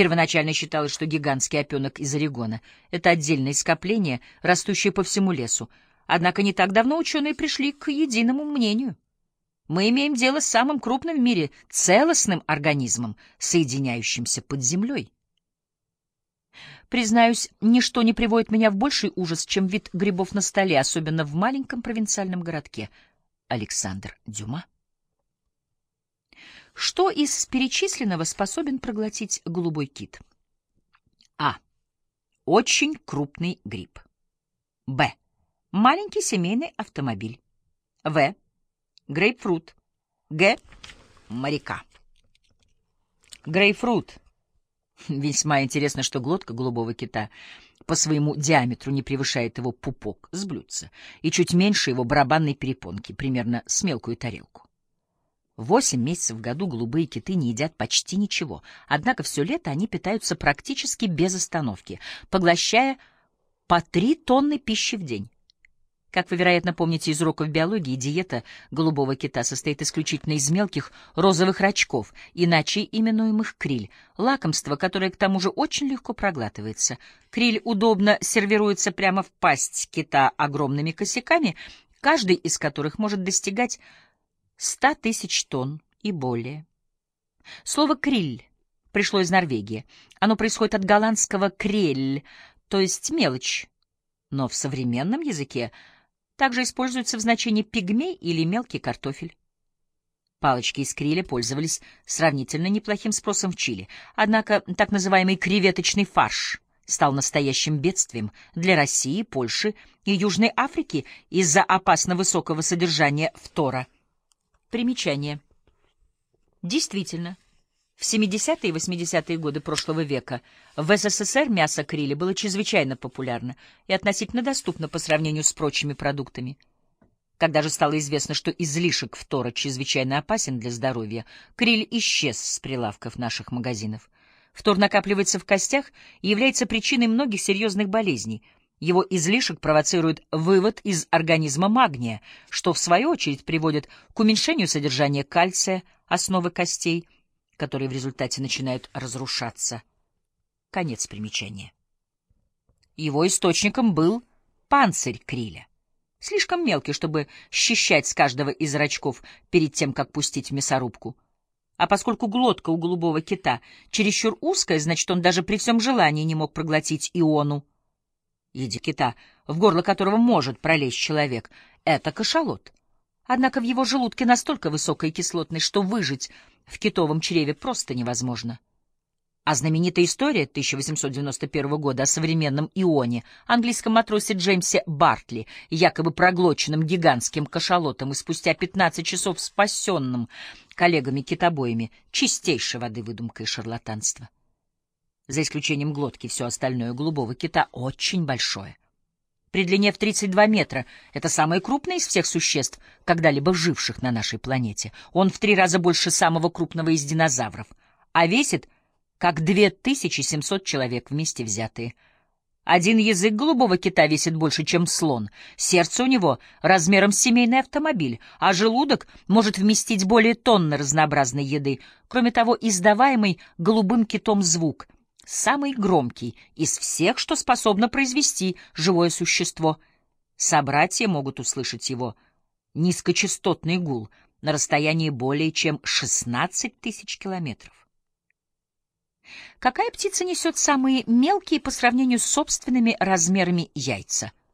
Первоначально считалось, что гигантский опенок из Орегона — это отдельное скопление, растущее по всему лесу. Однако не так давно ученые пришли к единому мнению. Мы имеем дело с самым крупным в мире целостным организмом, соединяющимся под землей. Признаюсь, ничто не приводит меня в больший ужас, чем вид грибов на столе, особенно в маленьком провинциальном городке. Александр Дюма. Что из перечисленного способен проглотить голубой кит? А. Очень крупный гриб. Б. Маленький семейный автомобиль. В. Грейпфрут. Г. Моряка. Грейпфрут Весьма интересно, что глотка голубого кита по своему диаметру не превышает его пупок с блюдца и чуть меньше его барабанной перепонки, примерно с мелкую тарелку. Восемь месяцев в году голубые киты не едят почти ничего, однако все лето они питаются практически без остановки, поглощая по три тонны пищи в день. Как вы, вероятно, помните из уроков биологии, диета голубого кита состоит исключительно из мелких розовых рачков, иначе именуемых криль, лакомство, которое к тому же очень легко проглатывается. Криль удобно сервируется прямо в пасть кита огромными косяками, каждый из которых может достигать 100 тысяч тонн и более. Слово «криль» пришло из Норвегии. Оно происходит от голландского «крель», то есть мелочь, но в современном языке — также используется в значении пигмей или мелкий картофель. Палочки из криля пользовались сравнительно неплохим спросом в Чили, однако так называемый креветочный фарш стал настоящим бедствием для России, Польши и Южной Африки из-за опасно высокого содержания фтора. Примечание. Действительно, в 70-е и 80-е годы прошлого века в СССР мясо крили было чрезвычайно популярно и относительно доступно по сравнению с прочими продуктами. Когда же стало известно, что излишек фтора чрезвычайно опасен для здоровья, криль исчез с прилавков наших магазинов. Фтор накапливается в костях и является причиной многих серьезных болезней. Его излишек провоцирует вывод из организма магния, что в свою очередь приводит к уменьшению содержания кальция, основы костей, которые в результате начинают разрушаться. Конец примечания. Его источником был панцирь криля, слишком мелкий, чтобы счищать с каждого из зрачков перед тем, как пустить в мясорубку. А поскольку глотка у голубого кита чересчур узкая, значит, он даже при всем желании не мог проглотить иону. Еди кита, в горло которого может пролезть человек, — это кашалот. Однако в его желудке настолько высокая кислотность, что выжить в китовом чреве просто невозможно. А знаменитая история 1891 года о современном Ионе, английском матросе Джеймсе Бартли, якобы проглоченным гигантским кашалотом и спустя 15 часов спасенным коллегами-китобоями, чистейшей воды выдумка и шарлатанство. За исключением глотки, все остальное голубого кита очень большое. При длине в 32 метра это самое крупное из всех существ, когда-либо живших на нашей планете. Он в три раза больше самого крупного из динозавров, а весит как 2700 человек вместе взятые. Один язык голубого кита весит больше, чем слон. Сердце у него размером с семейный автомобиль, а желудок может вместить более тонны разнообразной еды. Кроме того, издаваемый голубым китом звук — самый громкий из всех, что способно произвести живое существо. Собратья могут услышать его низкочастотный гул на расстоянии более чем 16 тысяч километров. Какая птица несет самые мелкие по сравнению с собственными размерами яйца?